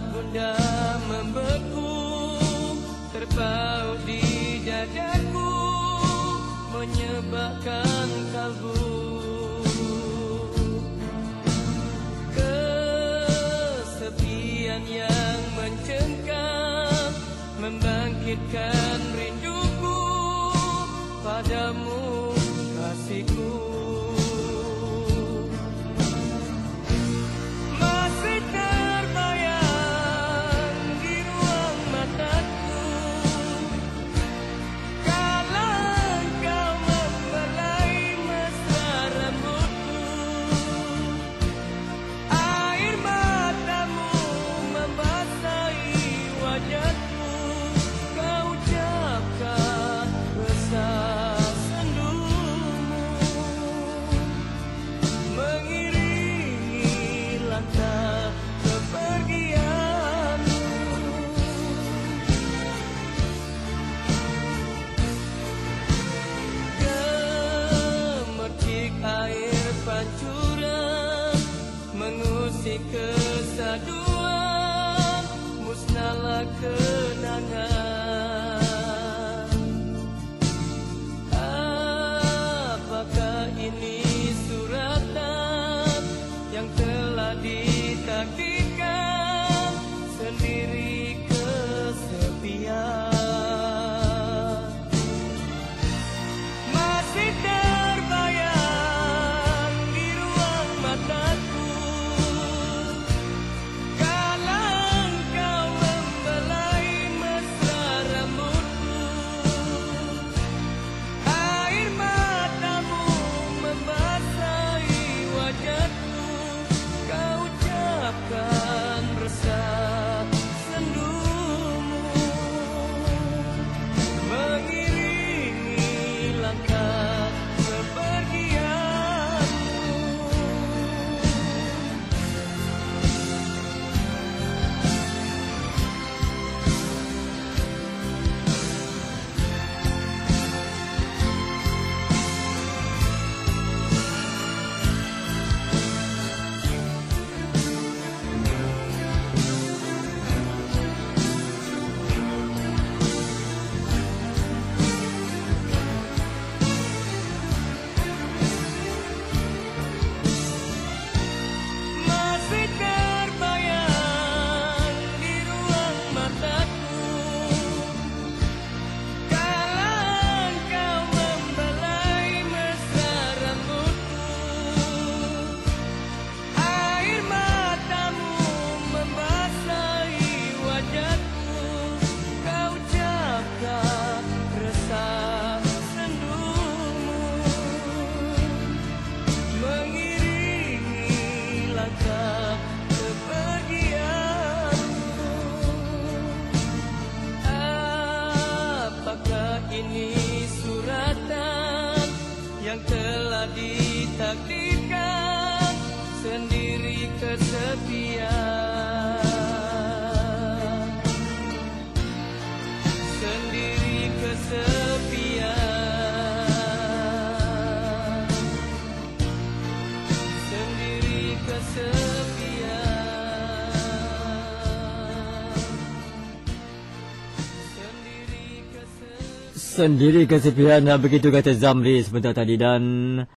Bunda membeku Terpaut di dadaku Menyebabkan kalbu. Kesepian yang mencengkam Membangkitkan rinduku Padamu kasihku. kesaduan musnahlah kenangan. Apakah ini suratan yang telah ditakdir? suratan yang ter sendiri kesepiannya begitu kata Zamri sebentar tadi. Dan